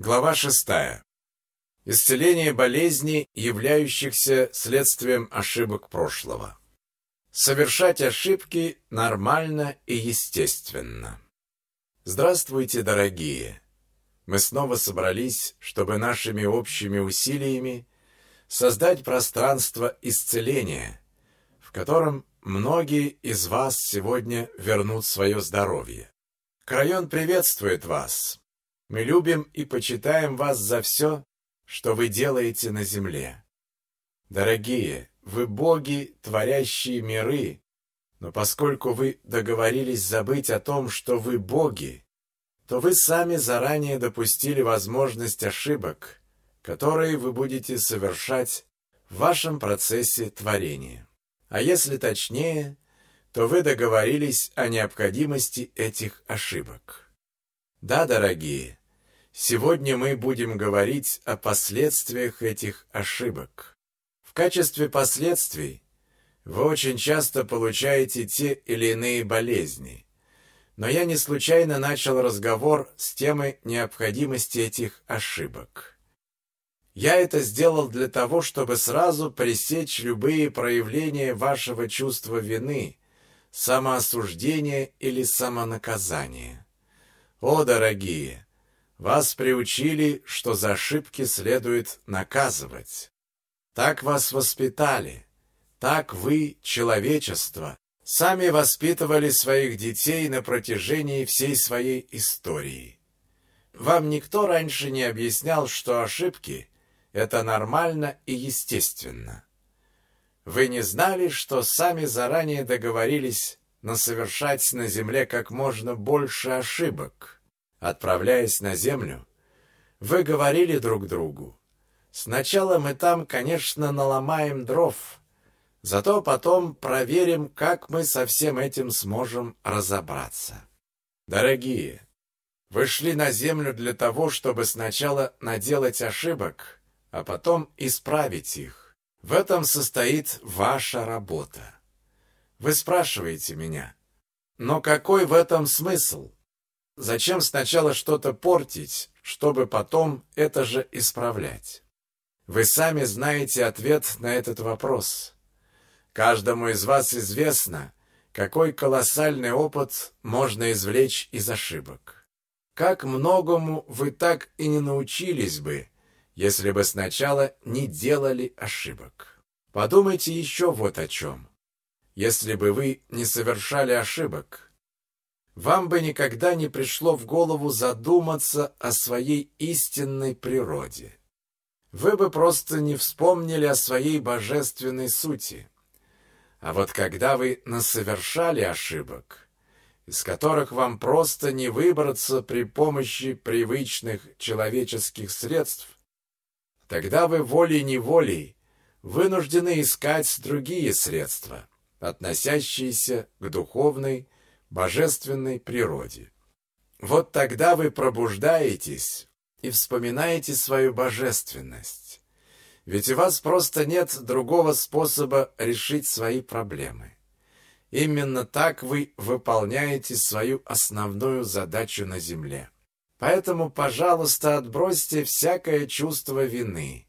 Глава шестая. Исцеление болезней, являющихся следствием ошибок прошлого. Совершать ошибки нормально и естественно. Здравствуйте, дорогие! Мы снова собрались, чтобы нашими общими усилиями создать пространство исцеления, в котором многие из вас сегодня вернут свое здоровье. Крайон приветствует вас. Мы любим и почитаем вас за все, что вы делаете на земле. Дорогие, вы боги, творящие миры, но поскольку вы договорились забыть о том, что вы боги, то вы сами заранее допустили возможность ошибок, которые вы будете совершать в вашем процессе творения. А если точнее, то вы договорились о необходимости этих ошибок. Да, дорогие, Сегодня мы будем говорить о последствиях этих ошибок. В качестве последствий вы очень часто получаете те или иные болезни. Но я не случайно начал разговор с темой необходимости этих ошибок. Я это сделал для того, чтобы сразу пресечь любые проявления вашего чувства вины, самоосуждения или самонаказания. О, дорогие! Вас приучили, что за ошибки следует наказывать. Так вас воспитали. Так вы, человечество, сами воспитывали своих детей на протяжении всей своей истории. Вам никто раньше не объяснял, что ошибки – это нормально и естественно. Вы не знали, что сами заранее договорились на совершать на земле как можно больше ошибок – Отправляясь на землю, вы говорили друг другу, «Сначала мы там, конечно, наломаем дров, зато потом проверим, как мы со всем этим сможем разобраться». Дорогие, вы шли на землю для того, чтобы сначала наделать ошибок, а потом исправить их. В этом состоит ваша работа. Вы спрашиваете меня, но какой в этом смысл? Зачем сначала что-то портить, чтобы потом это же исправлять? Вы сами знаете ответ на этот вопрос. Каждому из вас известно, какой колоссальный опыт можно извлечь из ошибок. Как многому вы так и не научились бы, если бы сначала не делали ошибок. Подумайте еще вот о чем. Если бы вы не совершали ошибок, вам бы никогда не пришло в голову задуматься о своей истинной природе. Вы бы просто не вспомнили о своей божественной сути. А вот когда вы насовершали ошибок, из которых вам просто не выбраться при помощи привычных человеческих средств, тогда вы волей-неволей вынуждены искать другие средства, относящиеся к духовной божественной природе. Вот тогда вы пробуждаетесь и вспоминаете свою божественность. Ведь у вас просто нет другого способа решить свои проблемы. Именно так вы выполняете свою основную задачу на Земле. Поэтому, пожалуйста, отбросьте всякое чувство вины.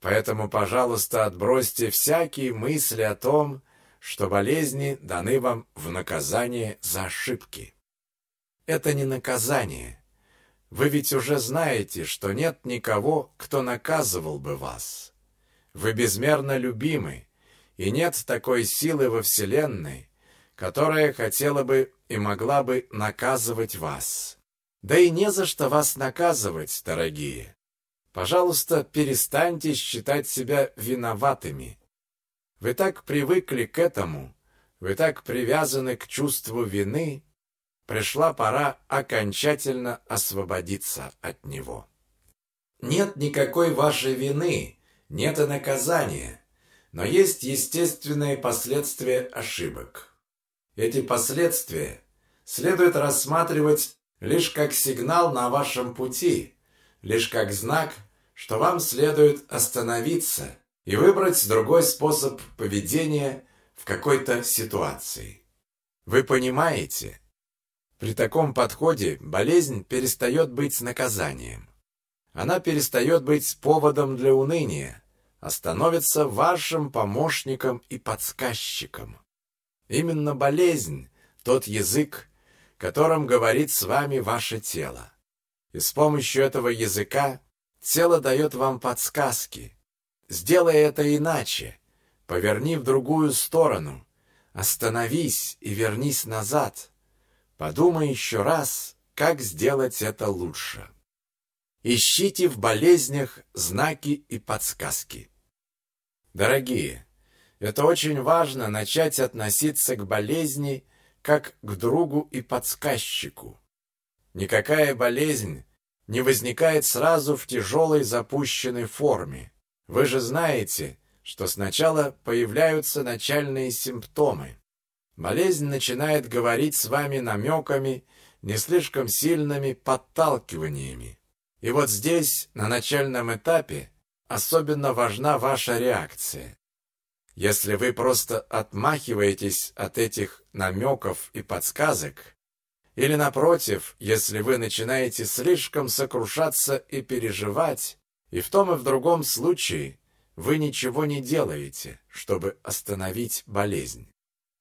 Поэтому, пожалуйста, отбросьте всякие мысли о том, что болезни даны вам в наказание за ошибки. Это не наказание. Вы ведь уже знаете, что нет никого, кто наказывал бы вас. Вы безмерно любимы, и нет такой силы во Вселенной, которая хотела бы и могла бы наказывать вас. Да и не за что вас наказывать, дорогие. Пожалуйста, перестаньте считать себя виноватыми – вы так привыкли к этому, вы так привязаны к чувству вины, пришла пора окончательно освободиться от него. Нет никакой вашей вины, нет и наказания, но есть естественные последствия ошибок. Эти последствия следует рассматривать лишь как сигнал на вашем пути, лишь как знак, что вам следует остановиться – и выбрать другой способ поведения в какой-то ситуации. Вы понимаете? При таком подходе болезнь перестает быть наказанием. она перестает быть поводом для уныния, а становится вашим помощником и подсказчиком. Именно болезнь – тот язык, которым говорит с вами ваше тело. И с помощью этого языка тело дает вам подсказки. Сделай это иначе. Поверни в другую сторону. Остановись и вернись назад. Подумай еще раз, как сделать это лучше. Ищите в болезнях знаки и подсказки. Дорогие, это очень важно начать относиться к болезни как к другу и подсказчику. Никакая болезнь не возникает сразу в тяжелой запущенной форме. Вы же знаете, что сначала появляются начальные симптомы. Болезнь начинает говорить с вами намеками, не слишком сильными подталкиваниями. И вот здесь, на начальном этапе, особенно важна ваша реакция. Если вы просто отмахиваетесь от этих намеков и подсказок, или напротив, если вы начинаете слишком сокрушаться и переживать, и в том и в другом случае вы ничего не делаете, чтобы остановить болезнь.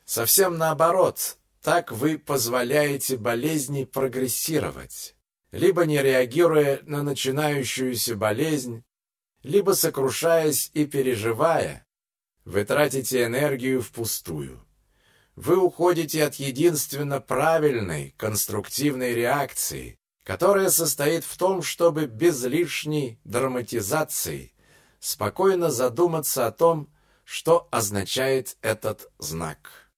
Совсем наоборот, так вы позволяете болезни прогрессировать, либо не реагируя на начинающуюся болезнь, либо сокрушаясь и переживая, вы тратите энергию впустую. Вы уходите от единственно правильной, конструктивной реакции, которая состоит в том, чтобы без лишней драматизации спокойно задуматься о том, что означает этот знак.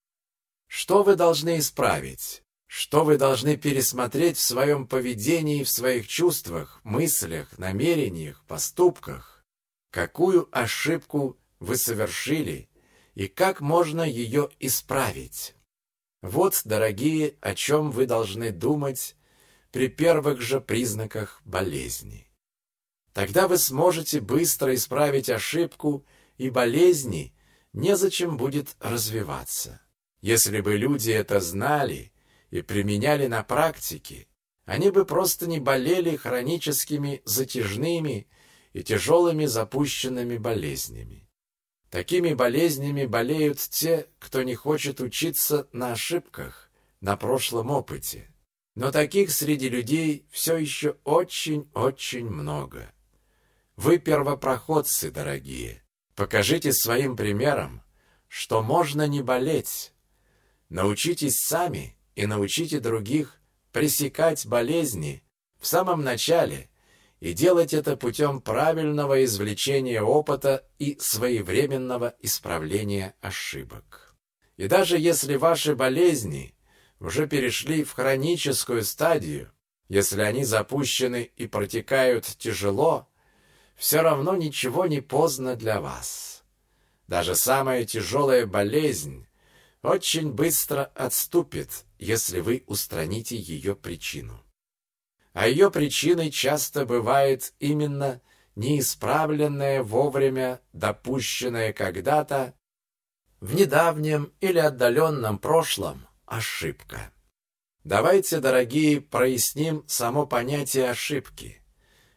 Что вы должны исправить? Что вы должны пересмотреть в своем поведении, в своих чувствах, мыслях, намерениях, поступках? Какую ошибку вы совершили и как можно ее исправить. Вот, дорогие, о чем вы должны думать при первых же признаках болезни. Тогда вы сможете быстро исправить ошибку, и болезни незачем будет развиваться. Если бы люди это знали и применяли на практике, они бы просто не болели хроническими затяжными и тяжелыми запущенными болезнями. Такими болезнями болеют те, кто не хочет учиться на ошибках, на прошлом опыте. Но таких среди людей все еще очень-очень много. Вы первопроходцы, дорогие. Покажите своим примером, что можно не болеть. Научитесь сами и научите других пресекать болезни в самом начале – и делать это путем правильного извлечения опыта и своевременного исправления ошибок. И даже если ваши болезни уже перешли в хроническую стадию, если они запущены и протекают тяжело, все равно ничего не поздно для вас. Даже самая тяжелая болезнь очень быстро отступит, если вы устраните ее причину. А ее причиной часто бывает именно неисправленная вовремя, допущенная когда-то в недавнем или отдаленном прошлом ошибка. Давайте, дорогие, проясним само понятие ошибки.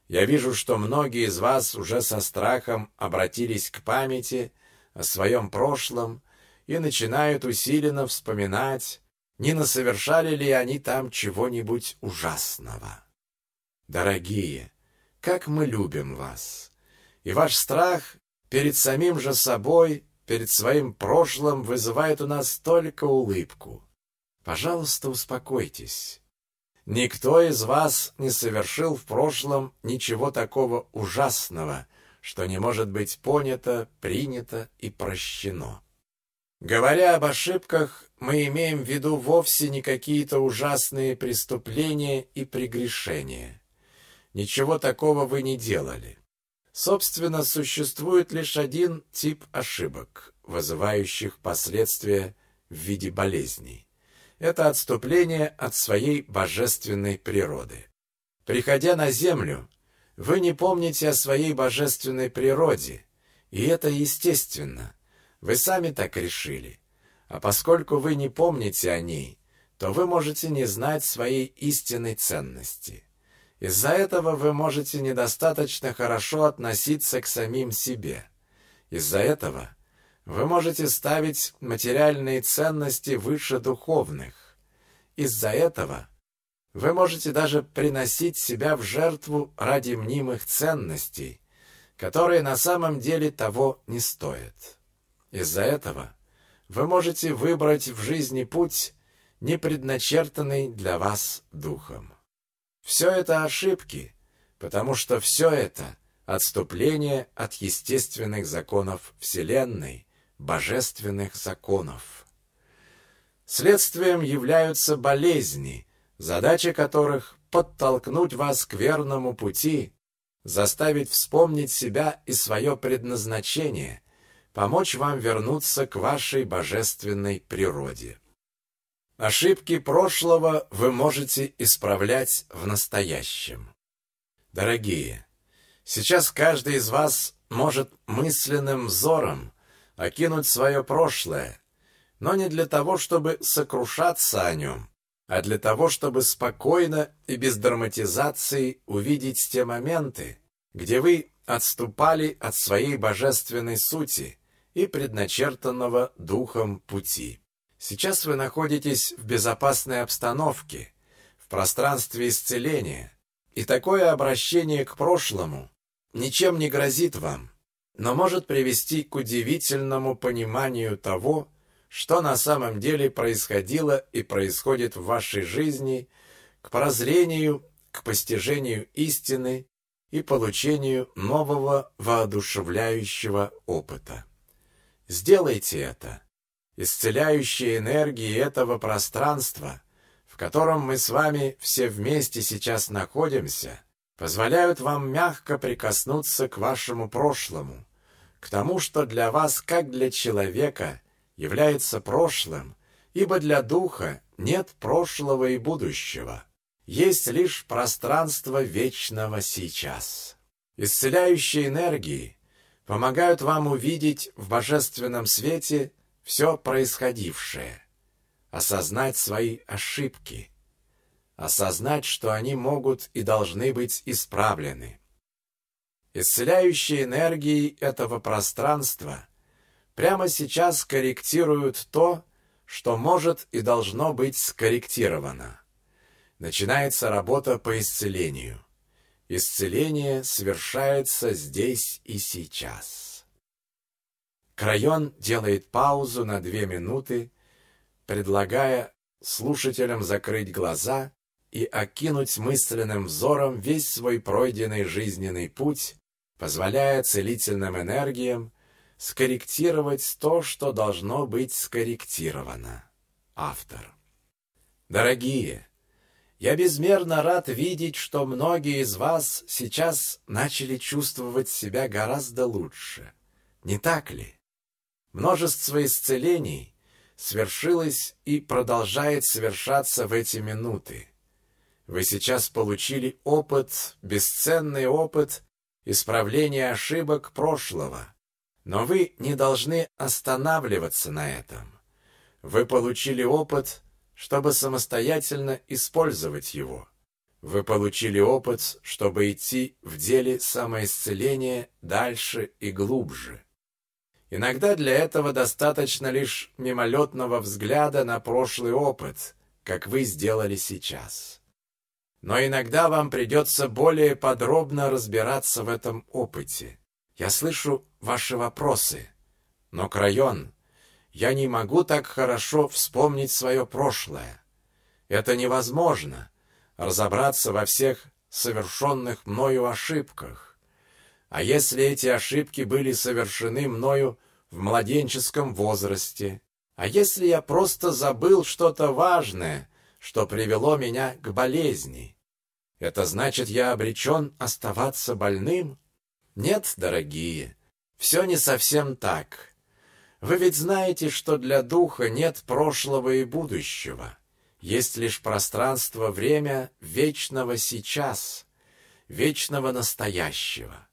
Я вижу, что многие из вас уже со страхом обратились к памяти о своем прошлом и начинают усиленно вспоминать, не насовершали ли они там чего-нибудь ужасного. Дорогие, как мы любим вас! И ваш страх перед самим же собой, перед своим прошлым вызывает у нас только улыбку. Пожалуйста, успокойтесь. Никто из вас не совершил в прошлом ничего такого ужасного, что не может быть понято, принято и прощено. Говоря об ошибках, мы имеем в виду вовсе не какие-то ужасные преступления и прегрешения. Ничего такого вы не делали. Собственно, существует лишь один тип ошибок, вызывающих последствия в виде болезней. Это отступление от своей божественной природы. Приходя на землю, вы не помните о своей божественной природе, и это естественно. Вы сами так решили. А поскольку вы не помните о ней, то вы можете не знать своей истинной ценности. Из-за этого вы можете недостаточно хорошо относиться к самим себе. Из-за этого вы можете ставить материальные ценности выше духовных. Из-за этого вы можете даже приносить себя в жертву ради мнимых ценностей, которые на самом деле того не стоят. Из-за этого вы можете выбрать в жизни путь, не предначертанный для вас духом. Все это ошибки, потому что все это отступление от естественных законов Вселенной, божественных законов. Следствием являются болезни, задача которых подтолкнуть вас к верному пути, заставить вспомнить себя и свое предназначение, помочь вам вернуться к вашей божественной природе. Ошибки прошлого вы можете исправлять в настоящем. Дорогие, сейчас каждый из вас может мысленным взором окинуть свое прошлое, но не для того, чтобы сокрушаться о нем, а для того, чтобы спокойно и без драматизации увидеть те моменты, где вы отступали от своей божественной сути и предначертанного духом пути. Сейчас вы находитесь в безопасной обстановке, в пространстве исцеления, и такое обращение к прошлому ничем не грозит вам, но может привести к удивительному пониманию того, что на самом деле происходило и происходит в вашей жизни, к прозрению, к постижению истины и получению нового воодушевляющего опыта. Сделайте это – исцеляющие энергии этого пространства, в котором мы с вами все вместе сейчас находимся, позволяют вам мягко прикоснуться к вашему прошлому, к тому, что для вас, как для человека, является прошлым, ибо для духа нет прошлого и будущего. Есть лишь пространство вечного сейчас. Исцеляющие энергии помогают вам увидеть в божественном свете все происходившее, осознать свои ошибки, осознать, что они могут и должны быть исправлены. Исцеляющие энергии этого пространства прямо сейчас корректируют то, что может и должно быть скорректировано. Начинается работа по исцелению. Исцеление совершается здесь и сейчас. Крайон делает паузу на две минуты, предлагая слушателям закрыть глаза и окинуть мысленным взором весь свой пройденный жизненный путь, позволяя целительным энергиям скорректировать то, что должно быть скорректировано. Автор. Дорогие, я безмерно рад видеть, что многие из вас сейчас начали чувствовать себя гораздо лучше. Не так ли? Множество исцелений свершилось и продолжает совершаться в эти минуты. Вы сейчас получили опыт, бесценный опыт исправления ошибок прошлого, но вы не должны останавливаться на этом. Вы получили опыт, чтобы самостоятельно использовать его. Вы получили опыт, чтобы идти в деле самоисцеления дальше и глубже. Иногда для этого достаточно лишь мимолетного взгляда на прошлый опыт, как вы сделали сейчас. Но иногда вам придется более подробно разбираться в этом опыте. Я слышу ваши вопросы. Но, Крайон, я не могу так хорошо вспомнить свое прошлое. Это невозможно, разобраться во всех совершенных мною ошибках. А если эти ошибки были совершены мною в младенческом возрасте? А если я просто забыл что-то важное, что привело меня к болезни? Это значит, я обречен оставаться больным? Нет, дорогие, все не совсем так. Вы ведь знаете, что для духа нет прошлого и будущего. Есть лишь пространство-время вечного сейчас, вечного настоящего.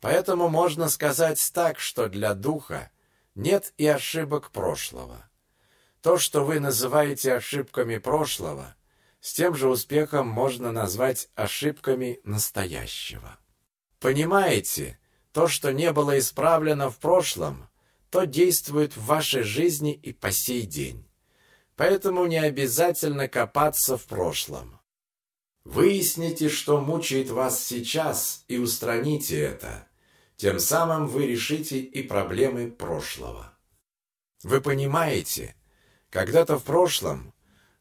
Поэтому можно сказать так, что для духа нет и ошибок прошлого. То, что вы называете ошибками прошлого, с тем же успехом можно назвать ошибками настоящего. Понимаете, то, что не было исправлено в прошлом, то действует в вашей жизни и по сей день. Поэтому не обязательно копаться в прошлом. Выясните, что мучает вас сейчас, и устраните это. Тем самым вы решите и проблемы прошлого. Вы понимаете, когда-то в прошлом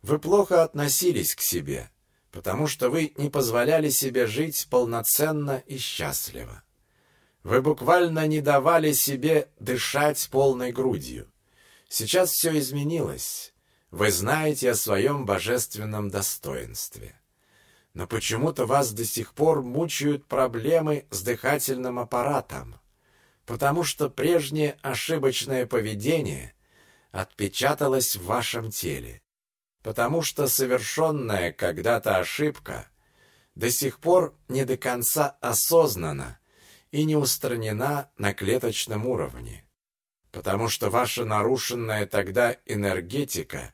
вы плохо относились к себе, потому что вы не позволяли себе жить полноценно и счастливо. Вы буквально не давали себе дышать полной грудью. Сейчас все изменилось. Вы знаете о своем божественном достоинстве. Но почему-то вас до сих пор мучают проблемы с дыхательным аппаратом, потому что прежнее ошибочное поведение отпечаталось в вашем теле, потому что совершенная когда-то ошибка до сих пор не до конца осознана и не устранена на клеточном уровне, потому что ваша нарушенная тогда энергетика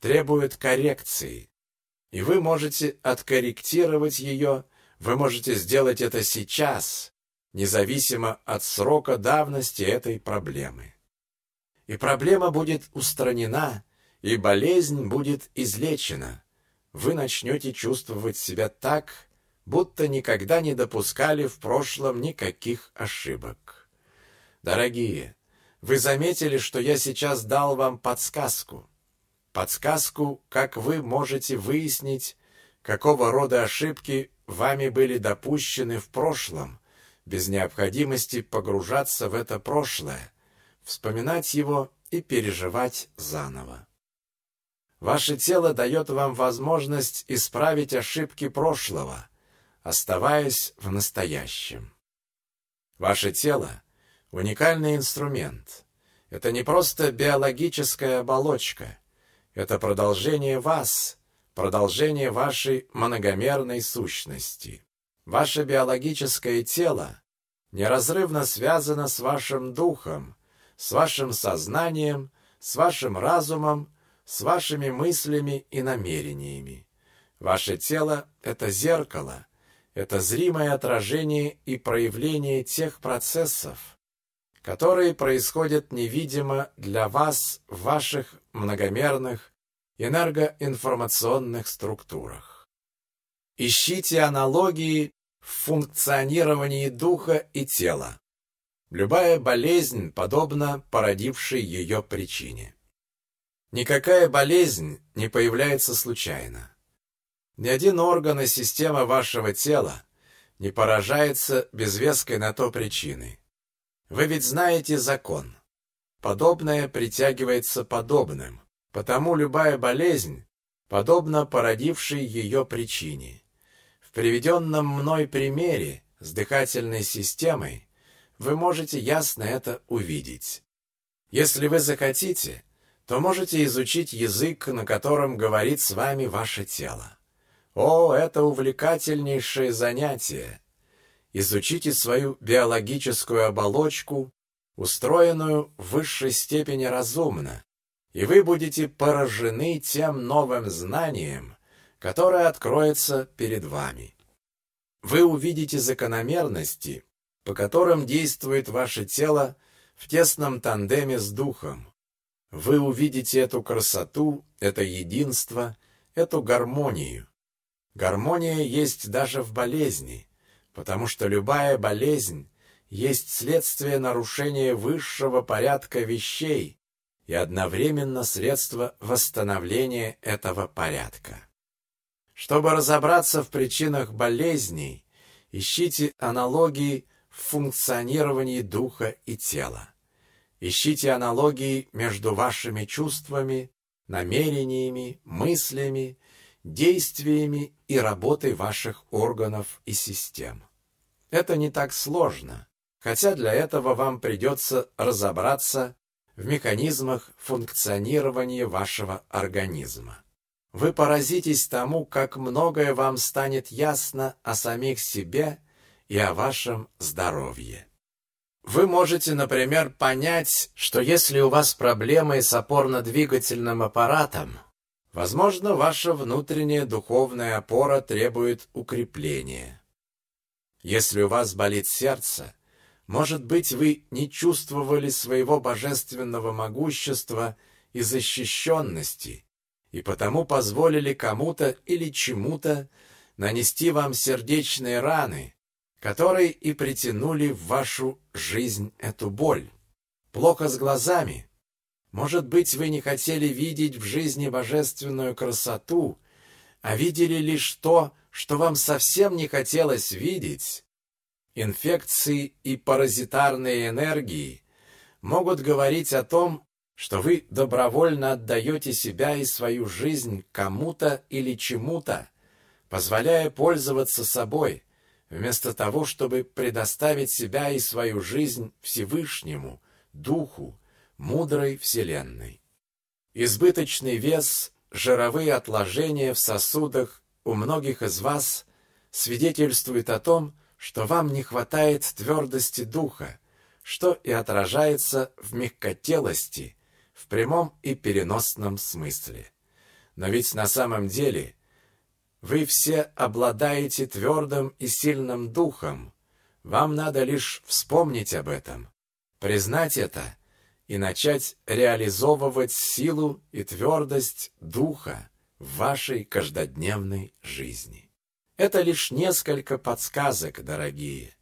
требует коррекции, и вы можете откорректировать ее, вы можете сделать это сейчас, независимо от срока давности этой проблемы. И проблема будет устранена, и болезнь будет излечена. Вы начнете чувствовать себя так, будто никогда не допускали в прошлом никаких ошибок. Дорогие, вы заметили, что я сейчас дал вам подсказку. Подсказку, как вы можете выяснить, какого рода ошибки вами были допущены в прошлом, без необходимости погружаться в это прошлое, вспоминать его и переживать заново. Ваше тело дает вам возможность исправить ошибки прошлого – оставаясь в настоящем. Ваше тело — уникальный инструмент. Это не просто биологическая оболочка. Это продолжение вас, продолжение вашей многомерной сущности. Ваше биологическое тело неразрывно связано с вашим духом, с вашим сознанием, с вашим разумом, с вашими мыслями и намерениями. Ваше тело — это зеркало, это зримое отражение и проявление тех процессов, которые происходят невидимо для вас в ваших многомерных энергоинформационных структурах. Ищите аналогии в функционировании духа и тела. Любая болезнь подобна породившей ее причине. Никакая болезнь не появляется случайно. Ни один орган и система вашего тела не поражается без веской на то причины. Вы ведь знаете закон. Подобное притягивается подобным, потому любая болезнь подобна породившей ее причине. В приведенном мной примере с дыхательной системой вы можете ясно это увидеть. Если вы захотите, то можете изучить язык, на котором говорит с вами ваше тело. О, это увлекательнейшее занятие! Изучите свою биологическую оболочку, устроенную в высшей степени разумно, и вы будете поражены тем новым знанием, которое откроется перед вами. Вы увидите закономерности, по которым действует ваше тело в тесном тандеме с духом. Вы увидите эту красоту, это единство, эту гармонию. Гармония есть даже в болезни, потому что любая болезнь есть следствие нарушения высшего порядка вещей и одновременно средство восстановления этого порядка. Чтобы разобраться в причинах болезней, ищите аналогии в функционировании духа и тела. Ищите аналогии между вашими чувствами, намерениями, мыслями, действиями и работой ваших органов и систем. Это не так сложно, хотя для этого вам придется разобраться в механизмах функционирования вашего организма. Вы поразитесь тому, как многое вам станет ясно о самих себе и о вашем здоровье. Вы можете, например, понять, что если у вас проблемы с опорно-двигательным аппаратом, Возможно, ваша внутренняя духовная опора требует укрепления. Если у вас болит сердце, может быть, вы не чувствовали своего божественного могущества и защищенности, и потому позволили кому-то или чему-то нанести вам сердечные раны, которые и притянули в вашу жизнь эту боль. Плохо с глазами. Может быть, вы не хотели видеть в жизни божественную красоту, а видели лишь то, что вам совсем не хотелось видеть. Инфекции и паразитарные энергии могут говорить о том, что вы добровольно отдаете себя и свою жизнь кому-то или чему-то, позволяя пользоваться собой, вместо того, чтобы предоставить себя и свою жизнь Всевышнему, Духу, мудрой Вселенной. Избыточный вес, жировые отложения в сосудах у многих из вас свидетельствует о том, что вам не хватает твердости духа, что и отражается в мягкотелости, в прямом и переносном смысле. Но ведь на самом деле вы все обладаете твердым и сильным духом. Вам надо лишь вспомнить об этом, признать это и начать реализовывать силу и твердость духа в вашей каждодневной жизни. Это лишь несколько подсказок, дорогие.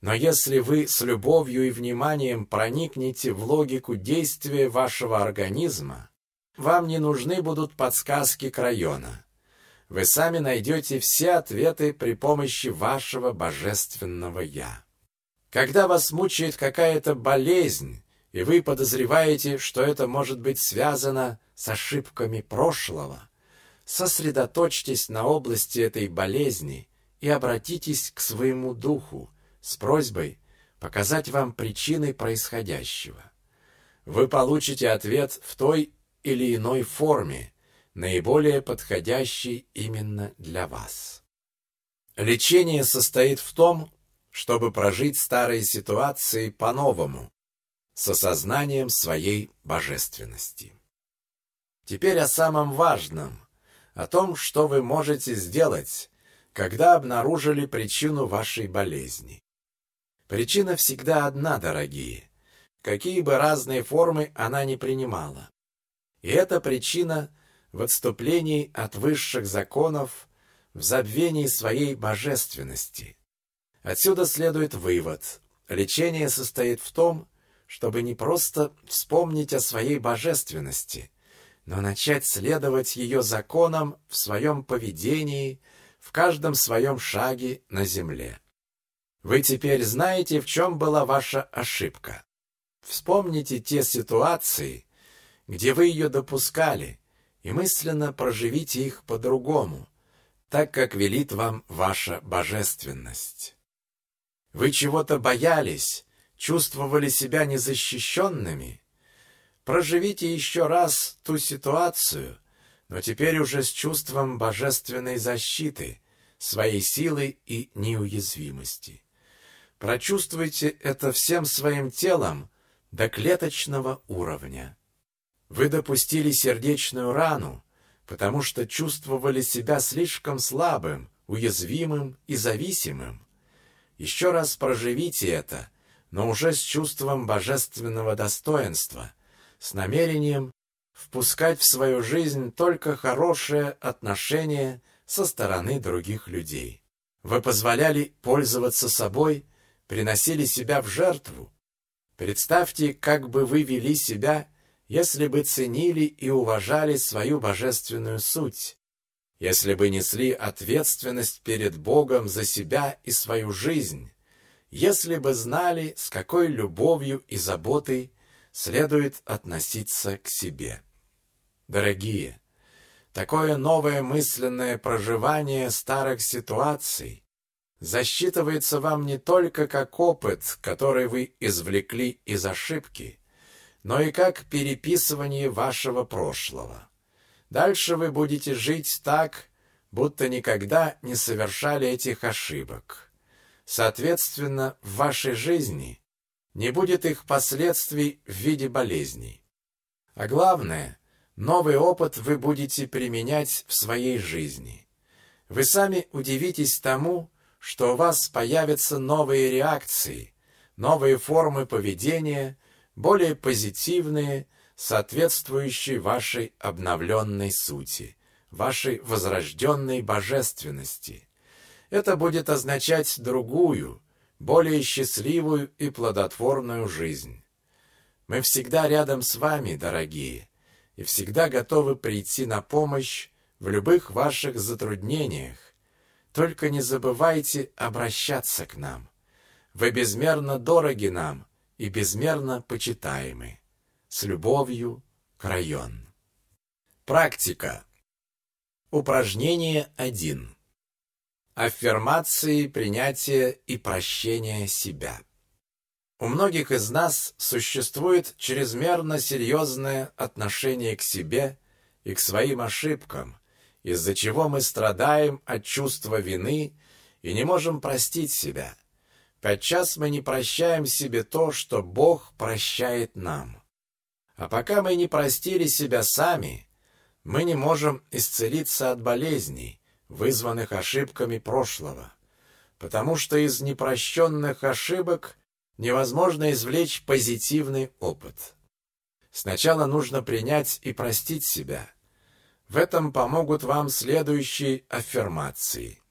Но если вы с любовью и вниманием проникнете в логику действия вашего организма, вам не нужны будут подсказки к района вы сами найдете все ответы при помощи вашего божественного «Я». Когда вас мучает какая-то болезнь, и вы подозреваете, что это может быть связано с ошибками прошлого, сосредоточьтесь на области этой болезни и обратитесь к своему духу с просьбой показать вам причины происходящего. Вы получите ответ в той или иной форме, наиболее подходящий именно для вас. Лечение состоит в том, чтобы прожить старые ситуации по-новому, с осознанием своей божественности. Теперь о самом важном, о том, что вы можете сделать, когда обнаружили причину вашей болезни. Причина всегда одна, дорогие, какие бы разные формы она ни принимала. И эта причина в отступлении от высших законов, в забвении своей божественности. Отсюда следует вывод. Лечение состоит в том, чтобы не просто вспомнить о своей божественности, но начать следовать ее законам в своем поведении, в каждом своем шаге на земле. Вы теперь знаете, в чем была ваша ошибка. Вспомните те ситуации, где вы ее допускали, и мысленно проживите их по-другому, так как велит вам ваша божественность. Вы чего-то боялись, чувствовали себя незащищенными? Проживите еще раз ту ситуацию, но теперь уже с чувством божественной защиты, своей силы и неуязвимости. Прочувствуйте это всем своим телом до клеточного уровня. Вы допустили сердечную рану, потому что чувствовали себя слишком слабым, уязвимым и зависимым. Еще раз проживите это, но уже с чувством божественного достоинства, с намерением впускать в свою жизнь только хорошее отношение со стороны других людей. Вы позволяли пользоваться собой, приносили себя в жертву. Представьте, как бы вы вели себя, если бы ценили и уважали свою божественную суть, если бы несли ответственность перед Богом за себя и свою жизнь, если бы знали, с какой любовью и заботой следует относиться к себе. Дорогие, такое новое мысленное проживание старых ситуаций засчитывается вам не только как опыт, который вы извлекли из ошибки, но и как переписывание вашего прошлого. Дальше вы будете жить так, будто никогда не совершали этих ошибок. Соответственно, в вашей жизни не будет их последствий в виде болезней. А главное, Новый опыт вы будете применять в своей жизни. Вы сами удивитесь тому, что у вас появятся новые реакции, новые формы поведения, более позитивные, соответствующие вашей обновленной сути, вашей возрожденной божественности. Это будет означать другую, более счастливую и плодотворную жизнь. Мы всегда рядом с вами, дорогие, и всегда готовы прийти на помощь в любых ваших затруднениях. Только не забывайте обращаться к нам. Вы безмерно дороги нам и безмерно почитаемы. С любовью, Крайон. Практика. Упражнение 1. Аффирмации принятия и прощения себя. У многих из нас существует чрезмерно серьезное отношение к себе и к своим ошибкам, из-за чего мы страдаем от чувства вины и не можем простить себя. Подчас мы не прощаем себе то, что Бог прощает нам. А пока мы не простили себя сами, мы не можем исцелиться от болезней, вызванных ошибками прошлого, потому что из непрощенных ошибок невозможно извлечь позитивный опыт. Сначала нужно принять и простить себя. В этом помогут вам следующие аффирмации.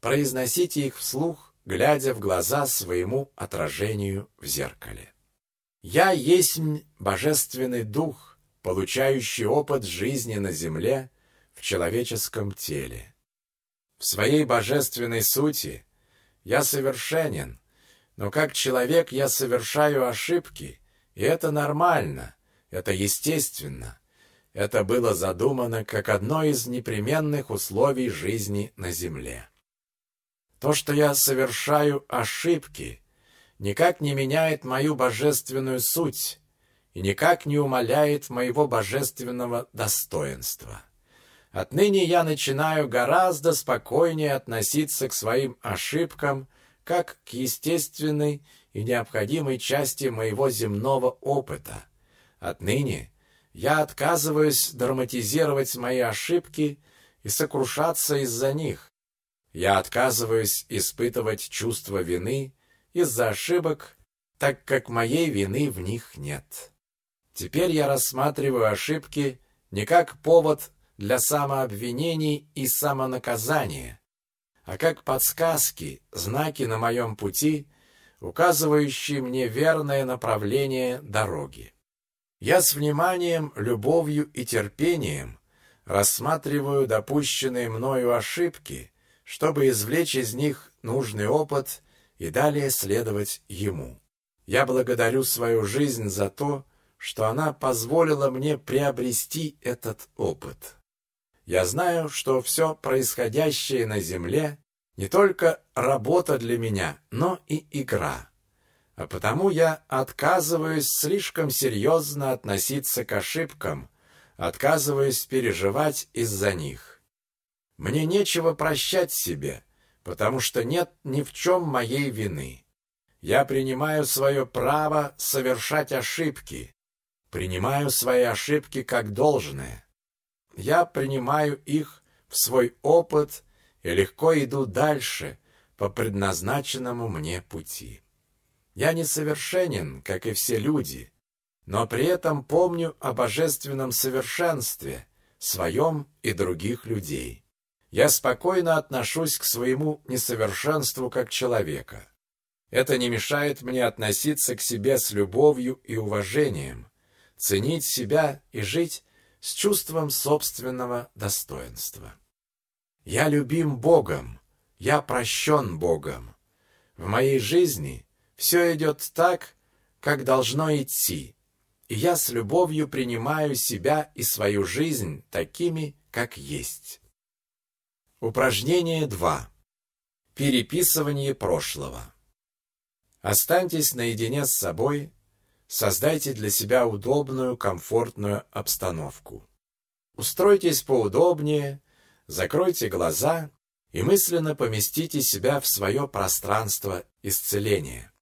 Произносите их вслух, глядя в глаза своему отражению в зеркале. «Я есть Божественный Дух, получающий опыт жизни на земле в человеческом теле. В своей божественной сути я совершенен, но как человек я совершаю ошибки, и это нормально, это естественно. Это было задумано как одно из непременных условий жизни на Земле. То, что я совершаю ошибки, никак не меняет мою божественную суть и никак не умаляет моего божественного достоинства. Отныне я начинаю гораздо спокойнее относиться к своим ошибкам, как к естественной и необходимой части моего земного опыта. Отныне я отказываюсь драматизировать мои ошибки и сокрушаться из-за них. Я отказываюсь испытывать чувство вины из-за ошибок, так как моей вины в них нет. Теперь я рассматриваю ошибки не как повод для самообвинений и самонаказания, а как подсказки, знаки на моем пути, указывающие мне верное направление дороги. Я с вниманием, любовью и терпением рассматриваю допущенные мною ошибки, чтобы извлечь из них нужный опыт и далее следовать ему. Я благодарю свою жизнь за то, что она позволила мне приобрести этот опыт. Я знаю, что все происходящее на Земле не только работа для меня, но и игра. А потому я отказываюсь слишком серьезно относиться к ошибкам, отказываюсь переживать из-за них. Мне нечего прощать себе, потому что нет ни в чем моей вины. Я принимаю свое право совершать ошибки, принимаю свои ошибки как должное. Я принимаю их в свой опыт и легко иду дальше по предназначенному мне пути. Я несовершенен, как и все люди, но при этом помню о божественном совершенстве, своем и других людей. Я спокойно отношусь к своему несовершенству как человека. Это не мешает мне относиться к себе с любовью и уважением, ценить себя и жить с чувством собственного достоинства. Я любим Богом, я прощен Богом. В моей жизни все идет так, как должно идти, и я с любовью принимаю себя и свою жизнь такими, как есть. Упражнение 2. Переписывание прошлого. Останьтесь наедине с собой Создайте для себя удобную, комфортную обстановку. Устройтесь поудобнее, закройте глаза и мысленно поместите себя в свое пространство исцеления.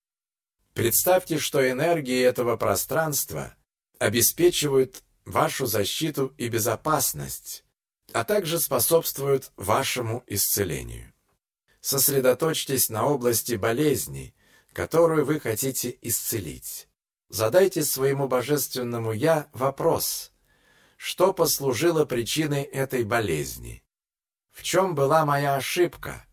Представьте, что энергии этого пространства обеспечивают вашу защиту и безопасность, а также способствуют вашему исцелению. Сосредоточьтесь на области болезни, которую вы хотите исцелить. Задайте своему божественному «Я» вопрос, что послужило причиной этой болезни? В чем была моя ошибка?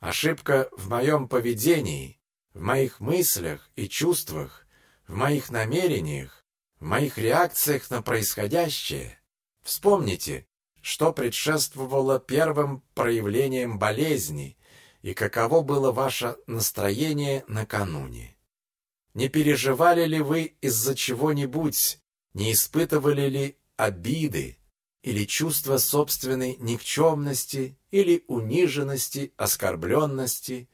Ошибка в моем поведении, в моих мыслях и чувствах, в моих намерениях, в моих реакциях на происходящее. Вспомните, что предшествовало первым проявлением болезни и каково было ваше настроение накануне. Не переживали ли вы из-за чего-нибудь, не испытывали ли обиды или чувство собственной никчемности или униженности, оскорбленности,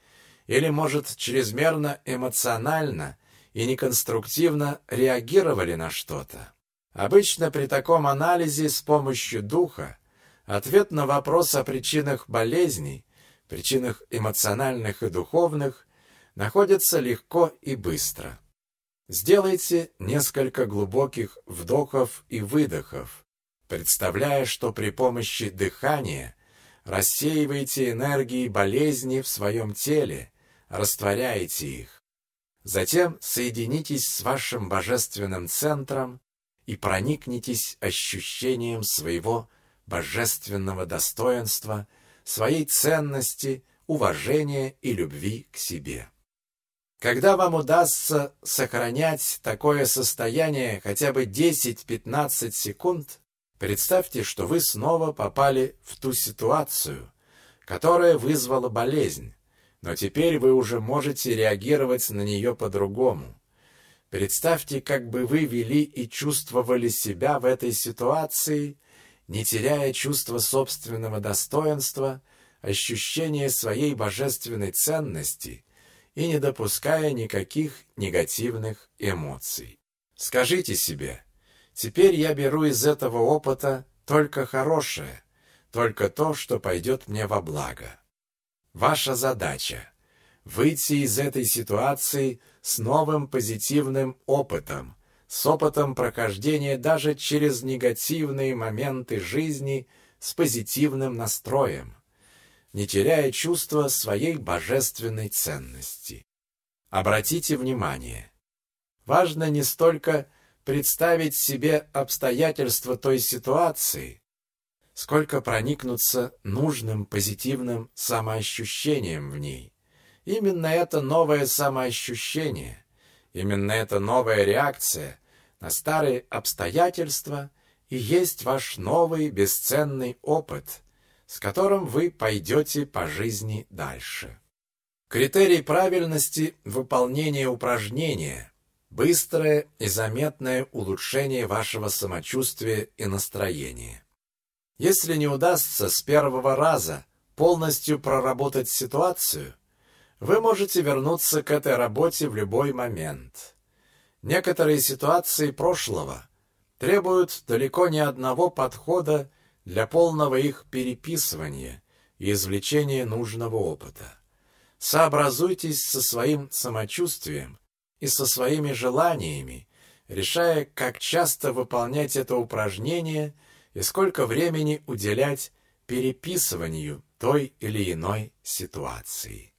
или, может, чрезмерно эмоционально и неконструктивно реагировали на что-то. Обычно при таком анализе с помощью духа ответ на вопрос о причинах болезней, причинах эмоциональных и духовных, находится легко и быстро. Сделайте несколько глубоких вдохов и выдохов, представляя, что при помощи дыхания рассеиваете энергии болезни в своем теле, растворяете их. Затем соединитесь с вашим божественным центром и проникнитесь ощущением своего божественного достоинства, своей ценности, уважения и любви к себе. Когда вам удастся сохранять такое состояние хотя бы 10-15 секунд, представьте, что вы снова попали в ту ситуацию, которая вызвала болезнь, но теперь вы уже можете реагировать на нее по-другому. Представьте, как бы вы вели и чувствовали себя в этой ситуации, не теряя чувства собственного достоинства, ощущения своей божественной ценности и не допуская никаких негативных эмоций. Скажите себе, теперь я беру из этого опыта только хорошее, только то, что пойдет мне во благо. Ваша задача – выйти из этой ситуации с новым позитивным опытом, с опытом прохождения даже через негативные моменты жизни с позитивным настроем, не теряя чувства своей божественной ценности. Обратите внимание, важно не столько представить себе обстоятельства той ситуации, сколько проникнуться нужным позитивным самоощущением в ней. Именно это новое самоощущение, именно эта новая реакция на старые обстоятельства и есть ваш новый бесценный опыт, с которым вы пойдете по жизни дальше. Критерий правильности выполнения упражнения – быстрое и заметное улучшение вашего самочувствия и настроения. Если не удастся с первого раза полностью проработать ситуацию, вы можете вернуться к этой работе в любой момент. Некоторые ситуации прошлого требуют далеко не одного подхода для полного их переписывания и извлечения нужного опыта. Сообразуйтесь со своим самочувствием и со своими желаниями, решая, как часто выполнять это упражнение – и сколько времени уделять переписыванию той или иной ситуации.